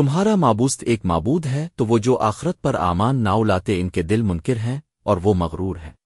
تمہارا معبوست ایک معبود ہے، تو وہ جو آخرت پر آمان ناؤ لاتے ان کے دل منکر ہیں اور وہ مغرور ہیں۔